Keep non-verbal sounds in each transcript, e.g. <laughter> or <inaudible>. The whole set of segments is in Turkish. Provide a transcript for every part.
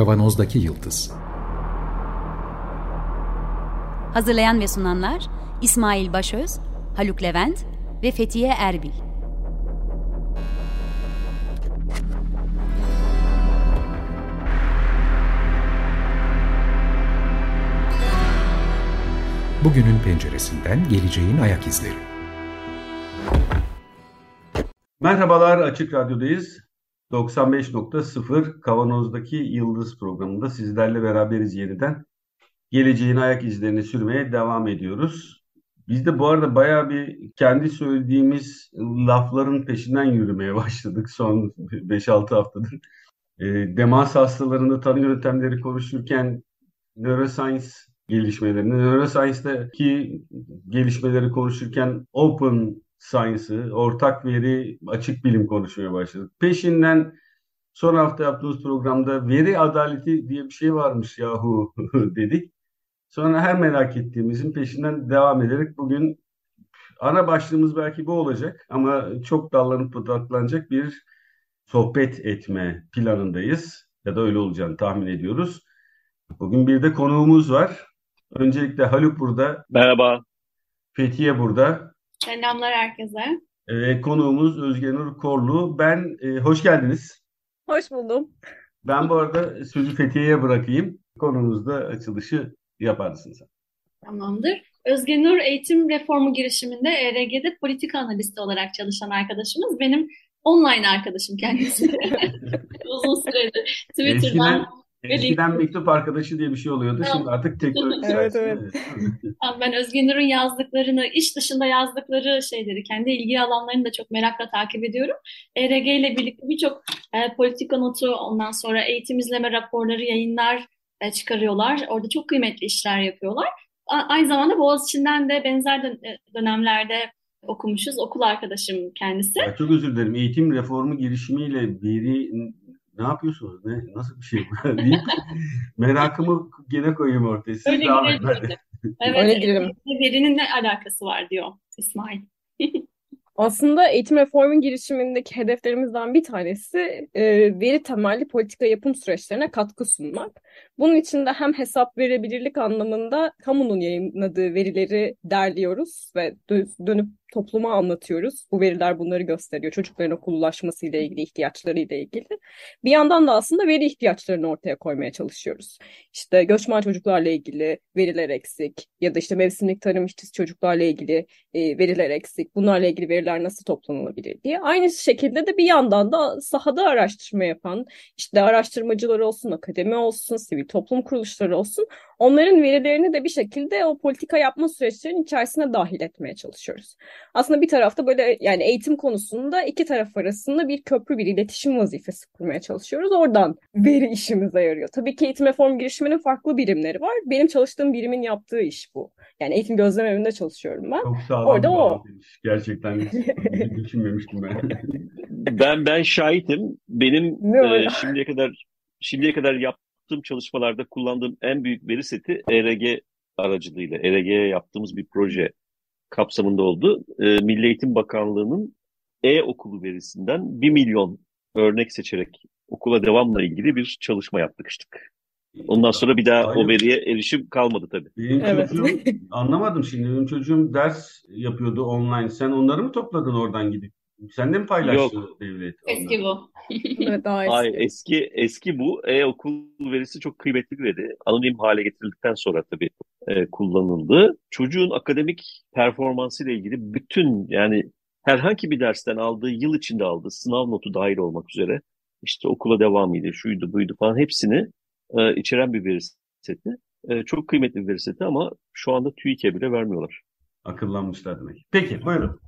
Kavanozdaki Yıldız Hazırlayan ve sunanlar İsmail Başöz, Haluk Levent ve Fethiye Erbil. Bugünün penceresinden geleceğin ayak izleri. Merhabalar Açık Radyo'dayız. 95.0 Kavanoz'daki Yıldız programında sizlerle beraberiz yeniden. Geleceğin ayak izlerini sürmeye devam ediyoruz. Biz de bu arada bayağı bir kendi söylediğimiz lafların peşinden yürümeye başladık son 5-6 haftadır. E, demans hastalarını tanı yöntemleri konuşurken neuroscience gelişmelerini, neuroscience'daki gelişmeleri konuşurken open science'ı, ortak veri, açık bilim konuşmaya başladık. Peşinden son hafta yaptığımız programda veri adaleti diye bir şey varmış yahu <laughs> dedik. Sonra her merak ettiğimizin peşinden devam ederek bugün ana başlığımız belki bu olacak ama çok dallanıp budaklanacak bir sohbet etme planındayız. Ya da öyle olacağını tahmin ediyoruz. Bugün bir de konuğumuz var. Öncelikle Haluk burada. Merhaba. Fethiye burada. Selamlar herkese. Ee, konuğumuz Özgenur Korlu. Ben, e, hoş geldiniz. Hoş buldum. Ben bu arada sözü Fethiye'ye bırakayım. Konumuzda açılışı yaparsınız. Tamamdır. Özgenur eğitim reformu girişiminde ERG'de politika analisti olarak çalışan arkadaşımız. Benim online arkadaşım kendisi. <laughs> Uzun süredir Twitter'dan Eskiden, eskiden mektup arkadaşı diye bir şey oluyordu. Şimdi artık teknoloji Evet, sayesinde. <laughs> Ben Özgenur'un yazdıklarını, iş dışında yazdıkları şeyleri, kendi ilgi alanlarını da çok merakla takip ediyorum. ERG ile birlikte birçok e, politika notu, ondan sonra eğitim izleme raporları, yayınlar e, çıkarıyorlar. Orada çok kıymetli işler yapıyorlar. A- aynı zamanda Boğaziçi'nden de benzer dön- e, dönemlerde okumuşuz. Okul arkadaşım kendisi. Ya çok özür dilerim. Eğitim reformu girişimiyle biri ne yapıyorsunuz? Ne, nasıl bir şey bu? <laughs> deyip merakımı gene koyayım ortaya. Siz Öyle devam edin. Evet, Öyle girelim. verinin ne alakası var diyor İsmail. <laughs> Aslında eğitim reformun girişimindeki hedeflerimizden bir tanesi e, veri temelli politika yapım süreçlerine katkı sunmak. Bunun için de hem hesap verebilirlik anlamında kamunun yayınladığı verileri derliyoruz ve dö- dönüp topluma anlatıyoruz. Bu veriler bunları gösteriyor. Çocukların okullaşması ile ilgili, ihtiyaçları ile ilgili. Bir yandan da aslında veri ihtiyaçlarını ortaya koymaya çalışıyoruz. İşte göçmen çocuklarla ilgili veriler eksik ya da işte mevsimlik tarım işçisi çocuklarla ilgili e, veriler eksik. Bunlarla ilgili veriler nasıl toplanılabilir diye. Aynı şekilde de bir yandan da sahada araştırma yapan, işte araştırmacılar olsun, akademi olsun, sivil toplum kuruluşları olsun. Onların verilerini de bir şekilde o politika yapma süreçlerinin içerisine dahil etmeye çalışıyoruz. Aslında bir tarafta böyle yani eğitim konusunda iki taraf arasında bir köprü, bir iletişim vazifesi kurmaya çalışıyoruz. Oradan veri işimize yarıyor. Tabii ki eğitim reform girişiminin farklı birimleri var. Benim çalıştığım birimin yaptığı iş bu. Yani eğitim gözlem evinde çalışıyorum ben. Çok sağlam Orada o. Gerçekten hiç <laughs> düşünmemiştim ben. Ben ben şahitim. Benim e, şimdiye kadar şimdiye kadar yaptığım çalışmalarda kullandığım en büyük veri seti ERG aracılığıyla ERG'ye yaptığımız bir proje kapsamında oldu. E, Milli Eğitim Bakanlığı'nın e-okulu verisinden 1 milyon örnek seçerek okula devamla ilgili bir çalışma yapmıştık. Ondan sonra bir daha o Aynen. veriye erişim kalmadı tabii. Benim Evet. çocuğum anlamadım şimdi. Benim çocuğum ders yapıyordu online. Sen onları mı topladın oradan gidip? Sen de mi paylaştın devlet? Eski bu. <laughs> Evet daha eski. Ay eski eski bu e-okul verisi çok kıymetli bir veri. Anonim hale getirildikten sonra tabii e, kullanıldı. Çocuğun akademik performansı ile ilgili bütün yani herhangi bir dersten aldığı yıl içinde aldığı sınav notu dahil olmak üzere işte okula devamıydı, şuydu buydu falan hepsini e, içeren bir veri seti. E, çok kıymetli bir veri seti ama şu anda TÜİK'e bile vermiyorlar. Akıllanmışlar demek. Peki buyurun.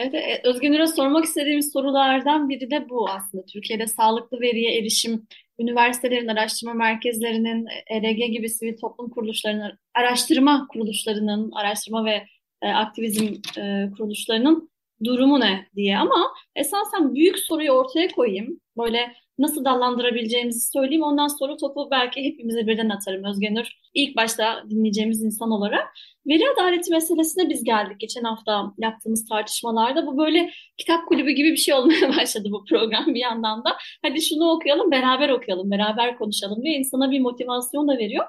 Evet, e, Özgünür'e sormak istediğimiz sorulardan biri de bu aslında. Türkiye'de sağlıklı veriye erişim, üniversitelerin, araştırma merkezlerinin, ERG gibi sivil toplum kuruluşlarının, araştırma kuruluşlarının, araştırma ve e, aktivizm e, kuruluşlarının durumu ne diye ama esasen büyük soruyu ortaya koyayım. Böyle nasıl dallandırabileceğimizi söyleyeyim. Ondan sonra topu belki hepimize birden atarım Özgenür. İlk başta dinleyeceğimiz insan olarak. Veri adaleti meselesine biz geldik geçen hafta yaptığımız tartışmalarda. Bu böyle kitap kulübü gibi bir şey olmaya <laughs> başladı bu program bir yandan da. Hadi şunu okuyalım, beraber okuyalım, beraber konuşalım ve insana bir motivasyon da veriyor.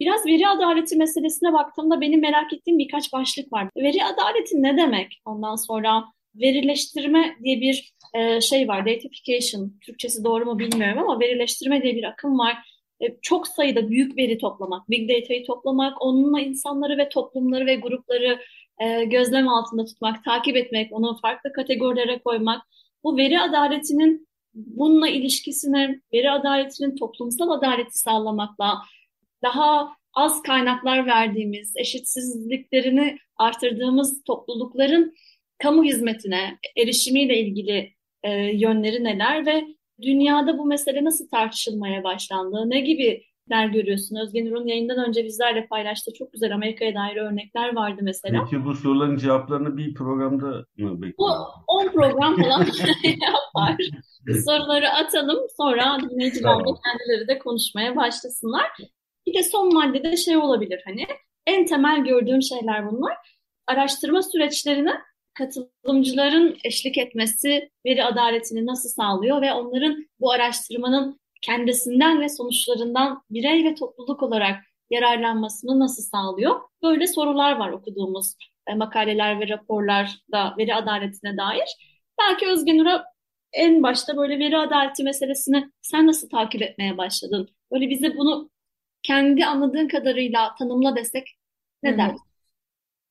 Biraz veri adaleti meselesine baktığımda benim merak ettiğim birkaç başlık var. Veri adaleti ne demek? Ondan sonra verileştirme diye bir e, şey var. Datafication, Türkçesi doğru mu bilmiyorum ama verileştirme diye bir akım var. E, çok sayıda büyük veri toplamak, big data'yı toplamak, onunla insanları ve toplumları ve grupları e, gözlem altında tutmak, takip etmek, onu farklı kategorilere koymak. Bu veri adaletinin bununla ilişkisini, veri adaletinin toplumsal adaleti sağlamakla, daha az kaynaklar verdiğimiz, eşitsizliklerini artırdığımız toplulukların kamu hizmetine erişimiyle ilgili e, yönleri neler ve dünyada bu mesele nasıl tartışılmaya başlandı? Ne gibi der görüyorsun? Özgen Urun yayından önce bizlerle paylaştı. Çok güzel Amerika'ya dair örnekler vardı mesela. Peki bu soruların cevaplarını bir programda mı bekliyorsun? Bu 10 program falan <laughs> yapar. Soruları atalım sonra dinleyiciler de kendileri de konuşmaya başlasınlar. Bir de son maddede şey olabilir hani en temel gördüğüm şeyler bunlar. Araştırma süreçlerine katılımcıların eşlik etmesi veri adaletini nasıl sağlıyor ve onların bu araştırmanın kendisinden ve sonuçlarından birey ve topluluk olarak yararlanmasını nasıl sağlıyor? Böyle sorular var okuduğumuz e, makaleler ve raporlarda veri adaletine dair. Belki Özgen Ura en başta böyle veri adaleti meselesini sen nasıl takip etmeye başladın? Böyle bize bunu kendi anladığın kadarıyla tanımla desek ne dersin?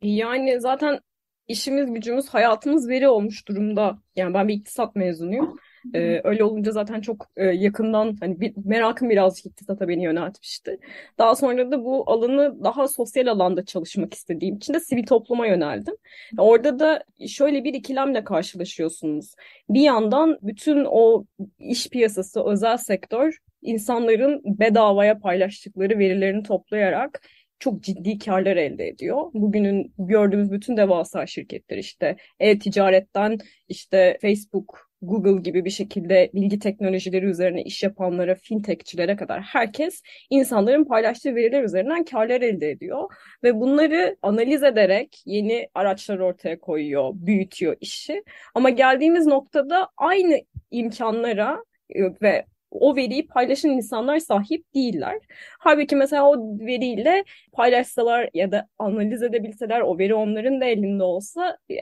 Yani zaten işimiz, gücümüz, hayatımız veri olmuş durumda. Yani ben bir iktisat mezunuyum. Ee, öyle olunca zaten çok e, yakından hani bir, merakım birazcık iktisata beni yöneltmişti. Daha sonra da bu alanı daha sosyal alanda çalışmak istediğim için de sivil topluma yöneldim. Orada da şöyle bir ikilemle karşılaşıyorsunuz. Bir yandan bütün o iş piyasası, özel sektör insanların bedavaya paylaştıkları verilerini toplayarak çok ciddi karlar elde ediyor. Bugünün gördüğümüz bütün devasa şirketler işte e-ticaretten işte Facebook, Google gibi bir şekilde bilgi teknolojileri üzerine iş yapanlara, fintechçilere kadar herkes insanların paylaştığı veriler üzerinden karlar elde ediyor. Ve bunları analiz ederek yeni araçlar ortaya koyuyor, büyütüyor işi. Ama geldiğimiz noktada aynı imkanlara e, ve o veriyi paylaşan insanlar sahip değiller. Halbuki mesela o veriyle paylaşsalar ya da analiz edebilseler o veri onların da elinde olsa e,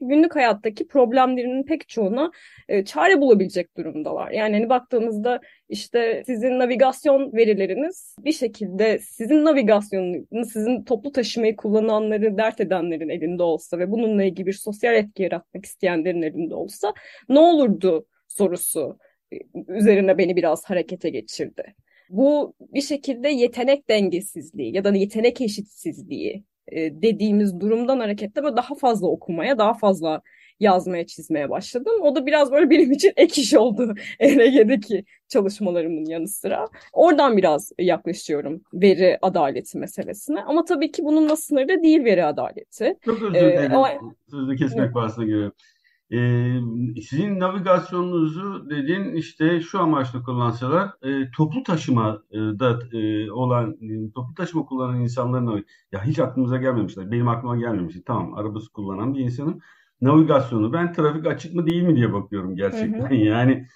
günlük hayattaki problemlerinin pek çoğuna e, çare bulabilecek durumdalar. Yani hani baktığımızda işte sizin navigasyon verileriniz bir şekilde sizin navigasyonunu, sizin toplu taşımayı kullananları dert edenlerin elinde olsa ve bununla ilgili bir sosyal etki yaratmak isteyenlerin elinde olsa ne olurdu sorusu üzerine beni biraz harekete geçirdi. Bu bir şekilde yetenek dengesizliği ya da yetenek eşitsizliği e, dediğimiz durumdan hareketle böyle daha fazla okumaya, daha fazla yazmaya, çizmeye başladım. O da biraz böyle benim için ek iş oldu <laughs> ERG'deki çalışmalarımın yanı sıra. Oradan biraz yaklaşıyorum veri adaleti meselesine. Ama tabii ki bununla sınırlı değil veri adaleti. Çok özür dilerim. Ee, ama... Sözü kesmek bahsine giriyorum. Ee, sizin navigasyonunuzu dediğin işte şu amaçla kullansalar e, toplu taşımada e, olan toplu taşıma kullanan insanların ya hiç aklımıza gelmemişler. Benim aklıma gelmemişti. Tamam arabası kullanan bir insanın navigasyonu ben trafik açık mı değil mi diye bakıyorum gerçekten. Hı hı. <laughs> Yani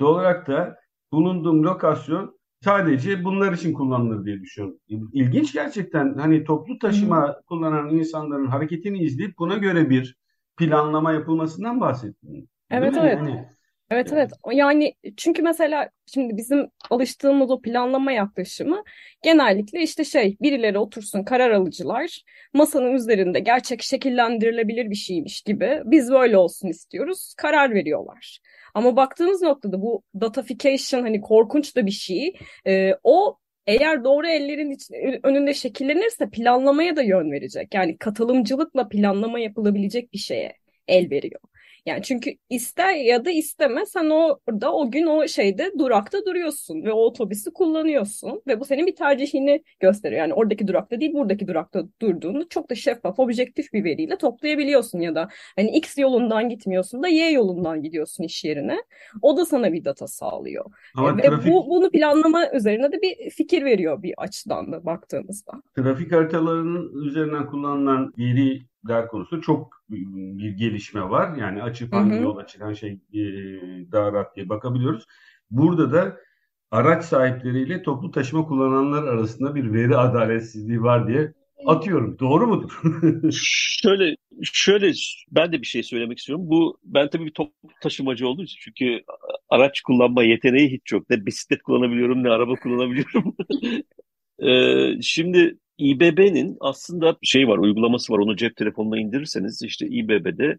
doğal olarak da bulunduğum lokasyon sadece bunlar için kullanılır diye düşünüyorum. İlginç gerçekten hani toplu taşıma hı. kullanan insanların hareketini izleyip buna göre bir planlama yapılmasından bahsettin. Evet mi? evet. Yani, Evet evet yani çünkü mesela şimdi bizim alıştığımız o planlama yaklaşımı genellikle işte şey birileri otursun karar alıcılar masanın üzerinde gerçek şekillendirilebilir bir şeymiş gibi biz böyle olsun istiyoruz karar veriyorlar. Ama baktığımız noktada bu datafication hani korkunç da bir şey ee, o eğer doğru ellerin iç, önünde şekillenirse planlamaya da yön verecek. Yani katılımcılıkla planlama yapılabilecek bir şeye el veriyor. Yani çünkü ister ya da isteme sen orada o gün o şeyde durakta duruyorsun ve o otobüsü kullanıyorsun ve bu senin bir tercihini gösteriyor. Yani oradaki durakta değil buradaki durakta durduğunu çok da şeffaf, objektif bir veriyle toplayabiliyorsun ya da hani X yolundan gitmiyorsun da Y yolundan gidiyorsun iş yerine. O da sana bir data sağlıyor. Ama Ve trafik bu bunu planlama üzerine de bir fikir veriyor bir açıdan da baktığımızda. trafik haritalarının üzerinden kullanılan veriler konusunda çok bir gelişme var. Yani açıp Hı yola çıkan şey e, daha rahat diye bakabiliyoruz. Burada da araç sahipleriyle toplu taşıma kullananlar arasında bir veri adaletsizliği var diye atıyorum. Doğru mudur? <laughs> Şöyle şöyle ben de bir şey söylemek istiyorum. Bu ben tabii bir toplu taşımacı olduğum için çünkü araç kullanma yeteneği hiç yok. Ne bisiklet kullanabiliyorum ne araba kullanabiliyorum. <laughs> Ee, şimdi İBB'nin aslında şey var, uygulaması var. Onu cep telefonuna indirirseniz işte İBB'de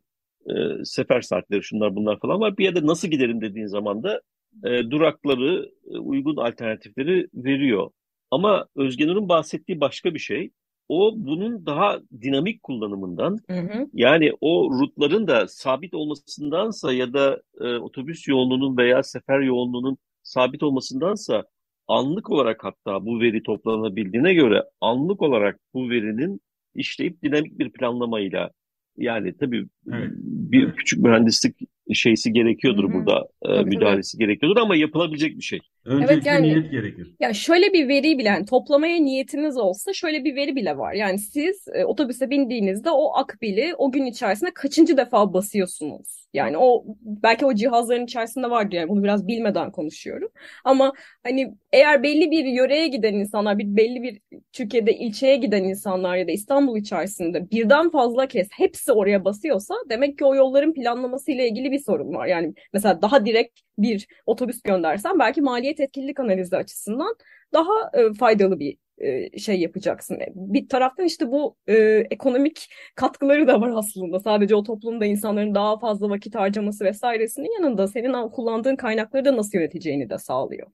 e, sefer saatleri şunlar bunlar falan var. Bir yerde nasıl giderim dediğin zaman da e, durakları, e, uygun alternatifleri veriyor. Ama Özge Nur'un bahsettiği başka bir şey. O bunun daha dinamik kullanımından Hı hı. yani o rutların da sabit olmasındansa ya da e, otobüs yoğunluğunun veya sefer yoğunluğunun sabit olmasındansa anlık olarak hatta bu veri toplanabildiğine göre anlık olarak bu verinin işleyip dinamik bir planlamayla yani tabii Evet. bir Evet. küçük mühendislik şeysi gerekiyordur Hı hı. burada e, tabii. müdahalesi gerekiyordur ama yapılabilecek bir şey. Öncelikle yani- niyet gerekir. Ya şöyle bir veri bile yani toplamaya niyetiniz olsa şöyle bir veri bile var. Yani siz e, otobüse bindiğinizde o akbili o gün içerisinde kaçıncı defa basıyorsunuz? Yani o belki o cihazların içerisinde vardır yani bunu biraz bilmeden konuşuyorum. Ama hani eğer belli bir yöreye giden insanlar, bir belli bir Türkiye'de ilçeye giden insanlar ya da İstanbul içerisinde birden fazla kez hepsi oraya basıyorsa demek ki o yolların planlaması ile ilgili bir sorun var. Yani mesela daha direkt bir otobüs göndersen belki maliyet etkililik analizi açısından daha e, faydalı bir e, şey yapacaksın. Bir taraftan işte bu e, ekonomik katkıları da var aslında. Sadece o toplumda insanların daha fazla vakit harcaması vesairesinin yanında senin kullandığın kaynakları da nasıl yöneteceğini de sağlıyor.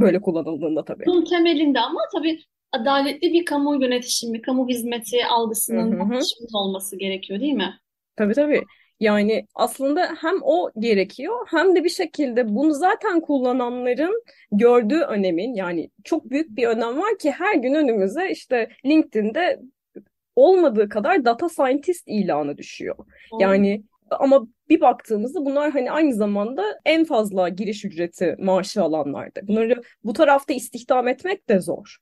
Böyle kullanıldığında tabii. Bunun temelinde ama tabii adaletli bir kamu yönetişimi, kamu hizmeti algısının Hı hı olması gerekiyor değil mi? Tabii tabii. Yani aslında hem o gerekiyor hem de bir şekilde bunu zaten kullananların gördüğü önemin yani çok büyük bir önem var ki her gün önümüze işte LinkedIn'de olmadığı kadar data scientist ilanı düşüyor. Doğru. Yani ama bir baktığımızda bunlar hani aynı zamanda en fazla giriş ücreti maaşı alanlardı. Bunları bu tarafta istihdam etmek de zor.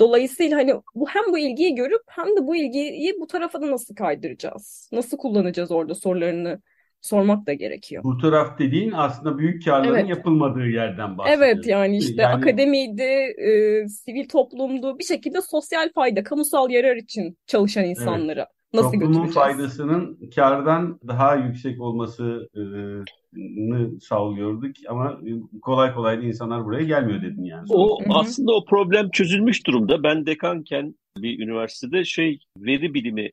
Dolayısıyla hani bu hem bu ilgiyi görüp hem de bu ilgiyi bu tarafa da nasıl kaydıracağız? Nasıl kullanacağız orada sorularını sormak da gerekiyor. Bu taraf dediğin aslında büyük karların Evet. yapılmadığı yerden Evet bahsediyoruz. yani işte Yani- akademiydi, e, sivil toplumdu, bir şekilde sosyal fayda, kamusal yarar için çalışan insanlara nasıl Toplumun faydasının kardan daha yüksek olmasını sağlıyorduk ama kolay kolay da insanlar buraya gelmiyor dedin yani. O Hı hı. aslında o problem çözülmüş durumda. Ben dekanken bir üniversitede şey veri bilimi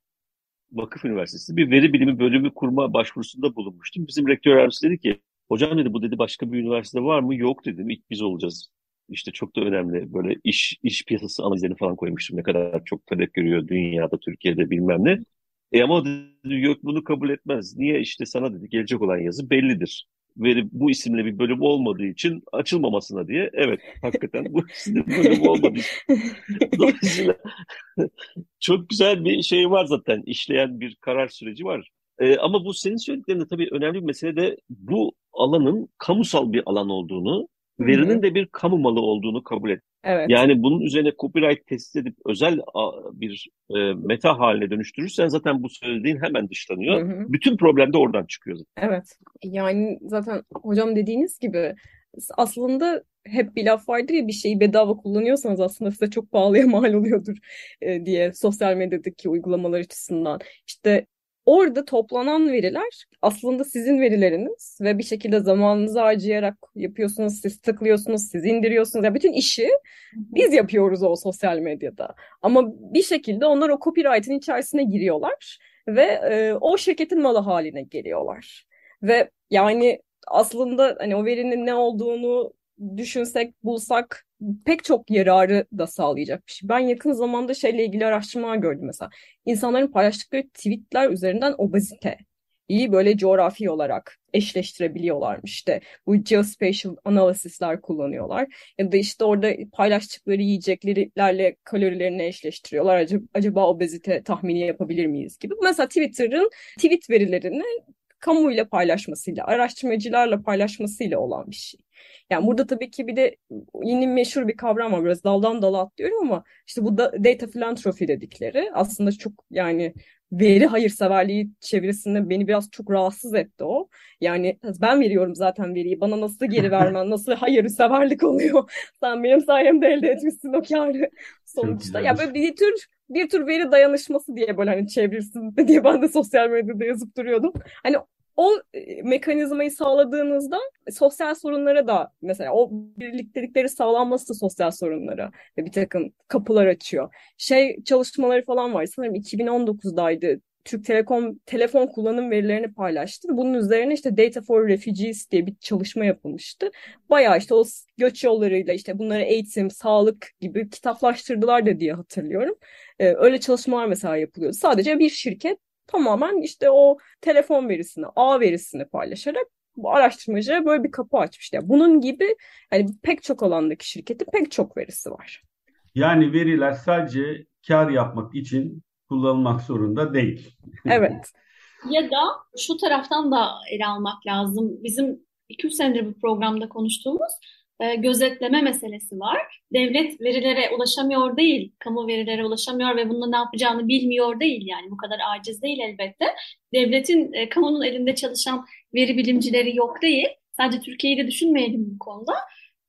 Vakıf Üniversitesi bir veri bilimi bölümü kurma başvurusunda bulunmuştum. Bizim rektör yardımcısı dedi ki hocam dedi bu dedi başka bir üniversite var mı? Yok dedim. İlk biz olacağız. İşte çok da önemli böyle iş iş piyasası analizlerini falan koymuştum. Ne kadar çok talep görüyor dünyada, Türkiye'de bilmem ne. E ama dedi, yok bunu kabul etmez. Niye? İşte sana dedi gelecek olan yazı bellidir. Veri bu isimle bir bölüm olmadığı için açılmamasına diye. Evet hakikaten bu <laughs> isimle bir bölüm olmadığı için. <laughs> Dolayısıyla <laughs> çok güzel bir şey var zaten. işleyen bir karar süreci var. Ee, ama bu senin söylediklerinde tabii önemli bir mesele de bu alanın kamusal bir alan olduğunu, Verinin de bir kamu malı olduğunu kabul et. Evet. Yani bunun üzerine copyright test edip özel bir e, meta haline dönüştürürsen zaten bu söylediğin hemen dışlanıyor. Hı hı. Bütün problem de oradan çıkıyor zaten. Evet. Yani zaten hocam dediğiniz gibi aslında hep bir laf vardır ya bir şeyi bedava kullanıyorsanız aslında size çok pahalıya <laughs> mal oluyordur e, diye sosyal medyadaki uygulamalar açısından. İşte orada toplanan veriler aslında sizin verileriniz ve bir şekilde zamanınızı harcayarak yapıyorsunuz, siz tıklıyorsunuz, siz indiriyorsunuz. Yani bütün işi biz yapıyoruz o sosyal medyada. Ama bir şekilde onlar o copyright'in içerisine giriyorlar ve e, o şirketin malı haline geliyorlar. Ve yani aslında hani o verinin ne olduğunu düşünsek, bulsak pek çok yararı da sağlayacak bir şey. Ben yakın zamanda şeyle ilgili araştırmalar gördüm mesela. İnsanların paylaştıkları tweetler üzerinden obezite iyi böyle coğrafi olarak eşleştirebiliyorlarmış işte. Bu geospatial analysisler kullanıyorlar. Ya da işte orada paylaştıkları yiyeceklerle kalorilerini eşleştiriyorlar. Acaba, acaba obezite tahmini yapabilir miyiz gibi. Mesela Twitter'ın tweet verilerini kamuyla paylaşmasıyla, araştırmacılarla paylaşmasıyla olan bir şey. Yani burada tabii ki bir de yeni meşhur bir kavram var. Biraz daldan dala atlıyorum ama işte bu da data philanthropy dedikleri aslında çok yani veri hayırseverliği çevresinde beni biraz çok rahatsız etti o. Yani ben veriyorum zaten veriyi. Bana nasıl geri <laughs> vermen, nasıl hayırseverlik oluyor? <laughs> Sen benim sayemde elde etmişsin o karı sonuçta. Ya böyle bir tür bir tür veri dayanışması diye böyle hani çevrilsin <laughs> diye ben de sosyal medyada yazıp duruyordum. Hani o e, mekanizmayı sağladığınızda sosyal sorunlara da mesela o birliktelikleri sağlanması da sosyal sorunlara bir takım kapılar açıyor. Şey çalışmaları falan var sanırım 2019'daydı. Türk Telekom telefon kullanım verilerini paylaştı. Bunun üzerine işte Data for Refugees diye bir çalışma yapılmıştı. Bayağı işte o göç yollarıyla işte bunları eğitim, sağlık gibi kitaplaştırdılar da diye hatırlıyorum. Ee, öyle çalışmalar mesela yapılıyor. Sadece bir şirket tamamen işte o telefon verisini, ağ verisini paylaşarak bu araştırmacıya böyle bir kapı açmış. Yani bunun gibi hani pek çok alandaki şirketin pek çok verisi var. Yani veriler sadece kar yapmak için kullanılmak zorunda değil. <laughs> Evet. ya da şu taraftan da ele almak lazım. Bizim 200 senedir bu programda konuştuğumuz e, gözetleme meselesi var. Devlet verilere ulaşamıyor değil, kamu verilere ulaşamıyor ve bununla ne yapacağını bilmiyor değil yani bu kadar aciz değil elbette. Devletin, e, kamunun elinde çalışan veri bilimcileri yok değil. Sadece Türkiye'yi de düşünmeyelim bu konuda.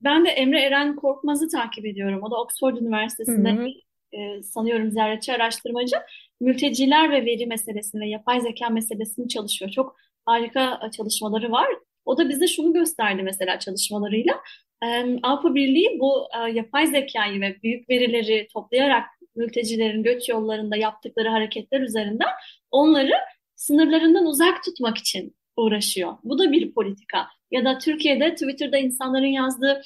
Ben de Emre Eren Korkmaz'ı takip ediyorum. O da Oxford Üniversitesi'nde hı hı. E, sanıyorum ziyaretçi araştırmacı. Mülteciler ve veri meselesini ve yapay zeka meselesini çalışıyor. Çok harika çalışmaları var. O da bize şunu gösterdi mesela çalışmalarıyla. Avrupa Birliği bu e, yapay zekayı ve büyük verileri toplayarak mültecilerin göç yollarında yaptıkları hareketler üzerinden onları sınırlarından uzak tutmak için uğraşıyor. Bu da bir politika. Ya da Türkiye'de Twitter'da insanların yazdığı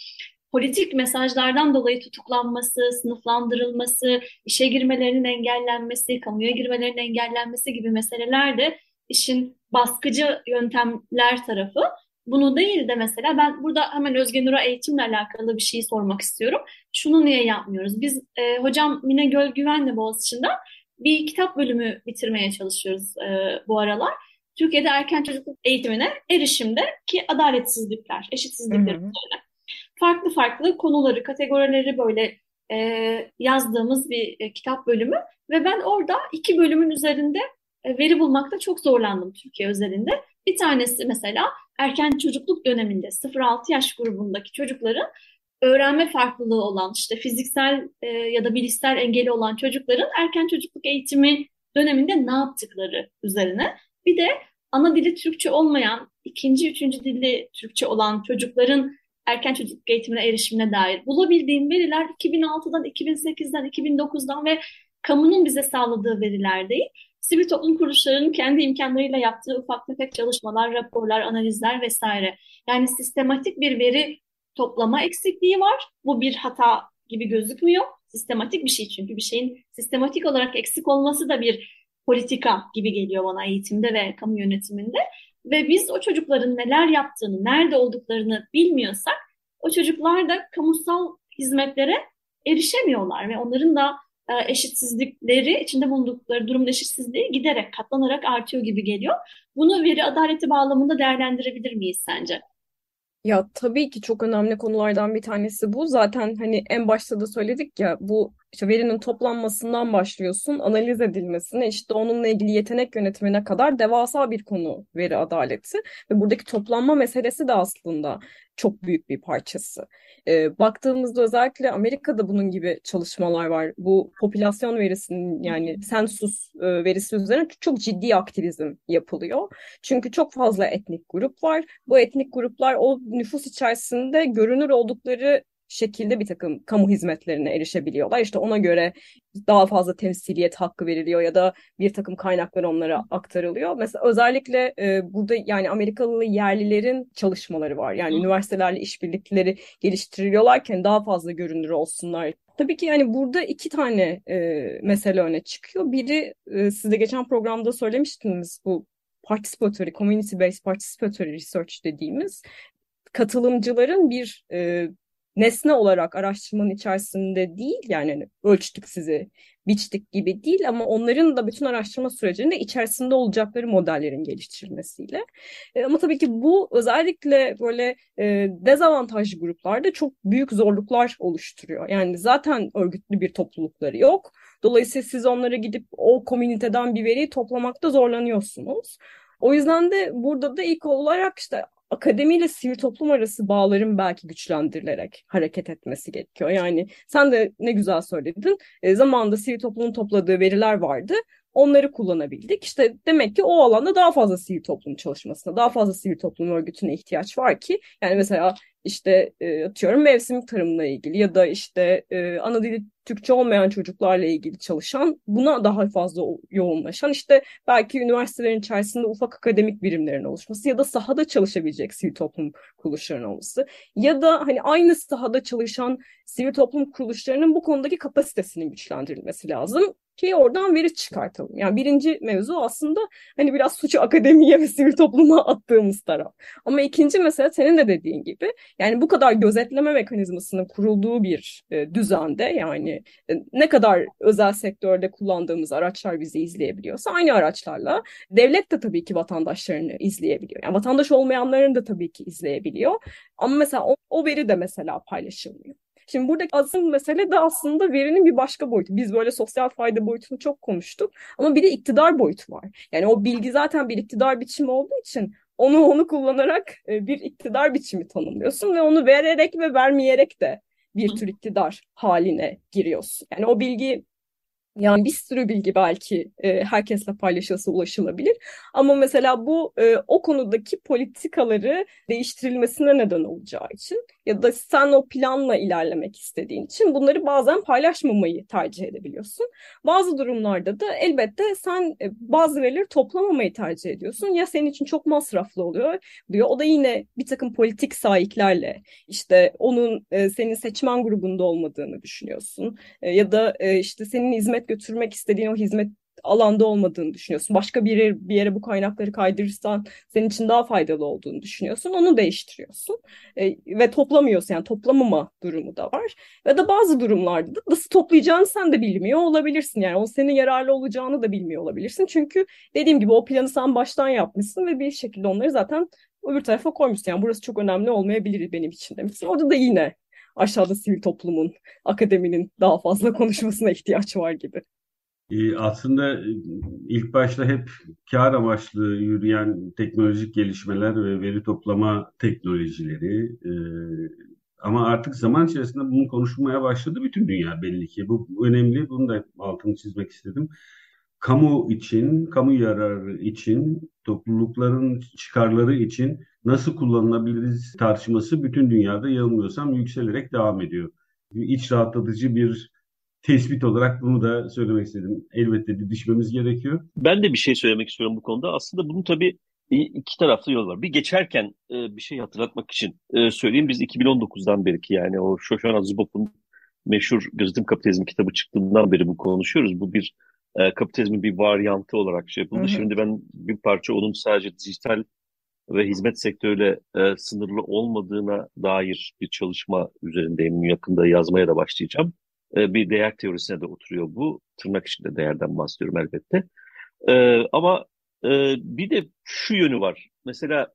politik mesajlardan dolayı tutuklanması, sınıflandırılması, işe girmelerinin engellenmesi, kamuya girmelerinin engellenmesi gibi meseleler de işin baskıcı yöntemler tarafı. Bunu değil de mesela ben burada hemen Özge Nur'a eğitimle alakalı bir şey sormak istiyorum. Şunu niye yapmıyoruz? Biz e, hocam Mine Göl Güven'le Boğaziçi'nden bir kitap bölümü bitirmeye çalışıyoruz e, bu aralar. Türkiye'de erken çocukluk eğitimine erişimde ki adaletsizlikler, eşitsizlikler üzerine. Farklı farklı konuları, kategorileri böyle e, yazdığımız bir e, kitap bölümü ve ben orada iki bölümün üzerinde e, veri bulmakta çok zorlandım Türkiye özelinde. Bir tanesi mesela erken çocukluk döneminde 0-6 yaş grubundaki çocukların öğrenme farklılığı olan işte fiziksel e, ya da bilişsel engeli olan çocukların erken çocukluk eğitimi döneminde ne yaptıkları üzerine. Bir de ana dili Türkçe olmayan, ikinci, üçüncü dili Türkçe olan çocukların erken çocukluk eğitimine erişimine dair bulabildiğim veriler 2006'dan, 2008'den, 2009'dan ve kamunun bize sağladığı veriler değil sivil toplum kuruluşlarının kendi imkanlarıyla yaptığı ufak tefek çalışmalar, raporlar, analizler vesaire. Yani sistematik bir veri toplama eksikliği var. Bu bir hata gibi gözükmüyor. Sistematik bir şey çünkü bir şeyin sistematik olarak eksik olması da bir politika gibi geliyor bana eğitimde ve kamu yönetiminde. Ve biz o çocukların neler yaptığını, nerede olduklarını bilmiyorsak o çocuklar da kamusal hizmetlere erişemiyorlar ve onların da eşitsizlikleri, içinde bulundukları durumun eşitsizliği giderek, katlanarak artıyor gibi geliyor. Bunu veri adaleti bağlamında değerlendirebilir miyiz sence? Ya tabii ki çok önemli konulardan bir tanesi bu. Zaten hani en başta da söyledik ya bu işte verinin toplanmasından başlıyorsun, analiz edilmesine, işte onunla ilgili yetenek yönetimine kadar devasa bir konu veri adaleti. Ve buradaki toplanma meselesi de aslında çok büyük bir parçası. E, baktığımızda özellikle Amerika'da bunun gibi çalışmalar var. Bu popülasyon verisinin yani sensus e, verisi üzerine çok ciddi aktivizm yapılıyor. Çünkü çok fazla etnik grup var. Bu etnik gruplar o nüfus içerisinde görünür oldukları şekilde bir takım kamu hizmetlerine erişebiliyorlar. İşte ona göre daha fazla temsiliyet hakkı veriliyor ya da bir takım kaynaklar onlara aktarılıyor. Mesela özellikle e, burada yani Amerikalı yerlilerin çalışmaları var. Yani üniversitelerle işbirlikleri geliştiriliyorlarken daha fazla görünür olsunlar. Tabii ki yani burada iki tane e, mesele öne çıkıyor. Biri e, siz de geçen programda söylemiştiniz bu participatory, community based participatory research dediğimiz katılımcıların bir e, nesne olarak araştırmanın içerisinde değil yani hani ölçtük sizi, biçtik gibi değil ama onların da bütün araştırma sürecinde içerisinde olacakları modellerin geliştirilmesiyle. E, ama tabii ki bu özellikle böyle e, dezavantajlı gruplarda çok büyük zorluklar oluşturuyor. Yani zaten örgütlü bir toplulukları yok. Dolayısıyla siz onlara gidip o komüniteden bir veriyi toplamakta zorlanıyorsunuz. O yüzden de burada da ilk olarak işte akademiyle sivil toplum arası bağların belki güçlendirilerek hareket etmesi gerekiyor. Yani sen de ne güzel söyledin. E, zamanında sivil toplumun topladığı veriler vardı. Onları kullanabildik. İşte demek ki o alanda daha fazla sivil toplum çalışmasına, daha fazla sivil toplum örgütüne ihtiyaç var ki yani mesela işte e, atıyorum mevsim tarımla ilgili ya da işte e, ana dili Türkçe olmayan çocuklarla ilgili çalışan, buna daha fazla yoğunlaşan, işte belki üniversitelerin içerisinde ufak akademik birimlerin oluşması ya da sahada çalışabilecek sivil toplum kuruluşlarının olması ya da hani aynı sahada çalışan sivil toplum kuruluşlarının bu konudaki kapasitesinin güçlendirilmesi lazım ki oradan veri çıkartalım. Yani birinci mevzu aslında hani biraz suçu akademiye ve sivil topluma attığımız taraf. Ama ikinci mesele senin de dediğin gibi yani bu kadar gözetleme mekanizmasının kurulduğu bir e, düzende yani e, ne kadar özel sektörde kullandığımız araçlar bizi izleyebiliyorsa aynı araçlarla devlet de tabii ki vatandaşlarını izleyebiliyor. Yani vatandaş olmayanların da tabii ki izleyebiliyor. Ama mesela o, o veri de mesela paylaşılmıyor. Şimdi buradaki asıl mesele de aslında verinin bir başka boyutu. Biz böyle sosyal fayda boyutunu çok konuştuk ama bir de iktidar boyutu var. Yani o bilgi zaten bir iktidar biçimi olduğu için onu onu kullanarak e, bir iktidar biçimi tanımlıyorsun ve onu vererek ve vermeyerek de bir tür iktidar haline giriyorsun. Yani o bilgi yani bir sürü bilgi belki e, herkesle paylaşılsa ulaşılabilir. Ama mesela bu e, o konudaki politikaları değiştirilmesine neden olacağı için ya da sen o planla ilerlemek istediğin için bunları bazen paylaşmamayı tercih edebiliyorsun. Bazı durumlarda da elbette sen e, bazı verileri toplamamayı tercih ediyorsun. Ya senin için çok masraflı oluyor diyor. O da yine bir takım politik sahiplerle işte onun e, senin seçmen grubunda olmadığını düşünüyorsun. E, ya da işte senin hizmet götürmek istediğin o hizmet alanda olmadığını düşünüyorsun. Başka bir yere, bir yere bu kaynakları kaydırırsan senin için daha faydalı olduğunu düşünüyorsun. Onu değiştiriyorsun. E, ve toplamıyorsun yani toplamama durumu da var. Ve de bazı durumlarda da nasıl toplayacağını sen de bilmiyor olabilirsin. Yani o senin yararlı olacağını da bilmiyor olabilirsin. Çünkü dediğim gibi o planı sen baştan yapmışsın ve bir şekilde onları zaten öbür tarafa koymuşsun. Yani burası çok önemli olmayabilir benim için demişsin. Orada da yine aşağıda sivil toplumun, akademinin daha fazla konuşmasına ihtiyaç var gibi. E, aslında e, ilk başta hep kar amaçlı yürüyen teknolojik gelişmeler ve veri toplama teknolojileri e, ama artık zaman içerisinde bunu konuşmaya başladı bütün dünya belli ki. Bu, bu önemli. Bunu da altını çizmek istedim. Kamu için, kamu yararı için, toplulukların çıkarları için nasıl kullanılabiliriz tartışması bütün dünyada yanılmıyorsam yükselerek devam ediyor. İç rahatlatıcı bir tespit olarak bunu da söylemek istedim. Elbette didişmemiz gerekiyor. Ben de bir şey söylemek istiyorum bu konuda. Aslında bunun tabii iki taraflı yol var. Bir geçerken e, bir şey hatırlatmak için e, söyleyeyim. Biz 2019'dan beri ki yani o Shoshana Zuboff'un meşhur Gözetim Kapitalizmi kitabı çıktığından beri bu konuşuyoruz. Bu bir e, kapitalizmin bir varyantı olarak şey yapıldı. Hı hı. Şimdi ben bir parça onun sadece dijital ve hizmet sektörüyle e, sınırlı olmadığına dair bir çalışma üzerindeyim. Yakında yazmaya da başlayacağım. E, bir değer teorisine de oturuyor bu. Tırnak içinde değerden bahsediyorum elbette. E, ama e, bir de şu yönü var. Mesela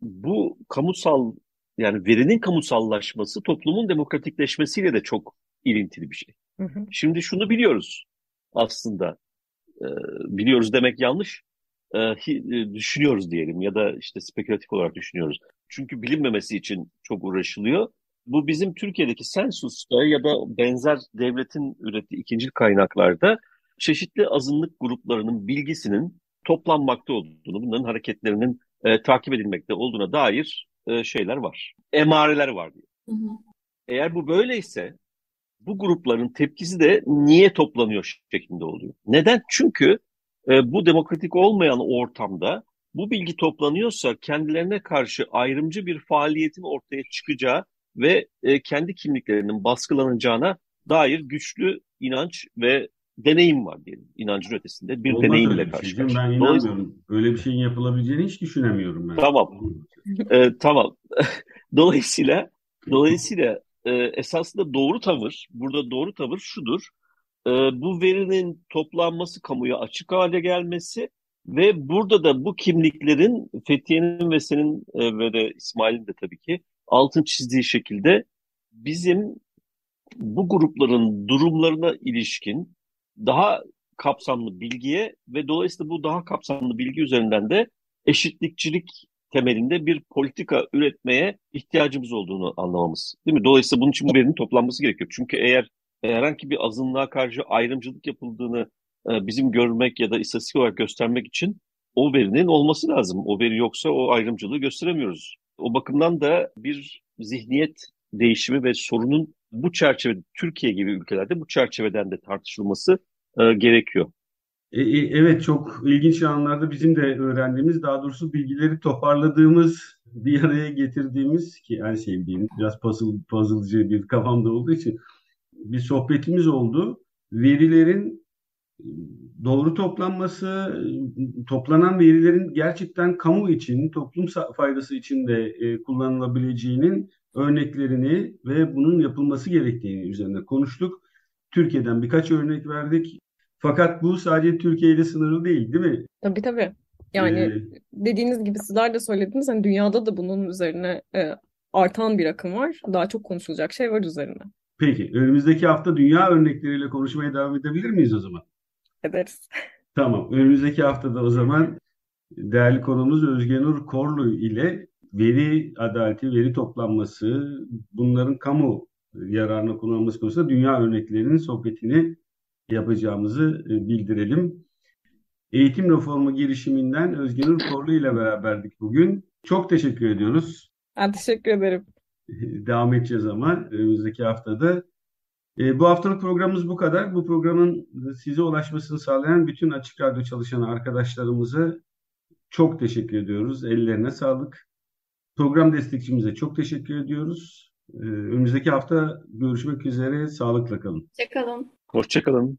bu kamusal yani verinin kamusallaşması toplumun demokratikleşmesiyle de çok ilintili bir şey. Hı hı. Şimdi şunu biliyoruz aslında. E, biliyoruz demek yanlış. E, e, düşünüyoruz diyelim ya da işte spekülatif olarak düşünüyoruz. Çünkü bilinmemesi için çok uğraşılıyor. Bu bizim Türkiye'deki sensusta ya da benzer devletin ürettiği ikinci kaynaklarda çeşitli azınlık gruplarının bilgisinin toplanmakta olduğunu, bunların hareketlerinin e, takip edilmekte olduğuna dair e, şeyler var. Emareler var diyor. Hı hı. Eğer bu böyleyse bu grupların tepkisi de niye toplanıyor şeklinde oluyor. Neden? Çünkü e, bu demokratik olmayan ortamda bu bilgi toplanıyorsa kendilerine karşı ayrımcı bir faaliyetin ortaya çıkacağı ve e, kendi kimliklerinin baskılanacağına dair güçlü inanç ve deneyim var diyelim. İnancın ötesinde bir Olmaz deneyimle karşı şey. Ben inanmıyorum. Öyle bir şeyin yapılabileceğini hiç düşünemiyorum ben. tamam. Ee, <laughs> tamam. <laughs> Dolayısıyla dolayısıyla e, esasında doğru tavır, burada doğru tavır şudur. E, bu verinin toplanması, kamuya açık hale gelmesi ve burada da bu kimliklerin Fethiye'nin ve senin e, ve de İsmail'in de tabii ki altın çizdiği şekilde bizim bu grupların durumlarına ilişkin daha kapsamlı bilgiye ve dolayısıyla bu daha kapsamlı bilgi üzerinden de eşitlikçilik temelinde bir politika üretmeye ihtiyacımız olduğunu anlamamız. Değil mi? Dolayısıyla bunun için bu verinin toplanması gerekiyor. Çünkü eğer herhangi bir azınlığa karşı ayrımcılık yapıldığını e, bizim görmek ya da istatistik olarak göstermek için o verinin olması lazım. O veri yoksa o ayrımcılığı gösteremiyoruz. O bakımdan da bir zihniyet değişimi ve sorunun bu çerçevede Türkiye gibi ülkelerde bu çerçeveden de tartışılması e, gerekiyor. E, e, evet çok ilginç anlarda bizim de öğrendiğimiz daha doğrusu bilgileri toparladığımız bir araya getirdiğimiz ki en sevdiğim biraz puzzle, puzzle'cı bir kafamda olduğu için bir sohbetimiz oldu. Verilerin doğru toplanması, toplanan verilerin gerçekten kamu için, toplum faydası için de e, kullanılabileceğinin örneklerini ve bunun yapılması gerektiğini üzerine konuştuk. Türkiye'den birkaç örnek verdik. Fakat bu sadece Türkiye ile sınırlı değil, değil mi? Tabii tabii. Yani ee, dediğiniz gibi sizler de söylediniz. Hani dünyada da bunun üzerine e, artan bir akım var. Daha çok konuşulacak şey var üzerine. Peki, önümüzdeki hafta dünya örnekleriyle konuşmaya devam edebilir miyiz o zaman? Ederiz. Tamam, önümüzdeki haftada o zaman değerli konumuz Özgenur Korlu ile veri adaleti, veri toplanması, bunların kamu yararına kullanılması konusunda dünya örneklerinin sohbetini yapacağımızı e, bildirelim. Eğitim reformu girişiminden Özgenur Korlu ile beraberdik bugün. Çok teşekkür ediyoruz. Ben teşekkür ederim. Devam edeceğiz ama önümüzdeki haftada. E, bu haftalık programımız bu kadar. Bu programın size ulaşmasını sağlayan bütün Açık Radyo çalışan arkadaşlarımıza çok teşekkür ediyoruz. Ellerine sağlık. Program destekçimize çok teşekkür ediyoruz. Ee, önümüzdeki hafta görüşmek üzere. Sağlıkla kalın. Hoşçakalın. Hoşçakalın.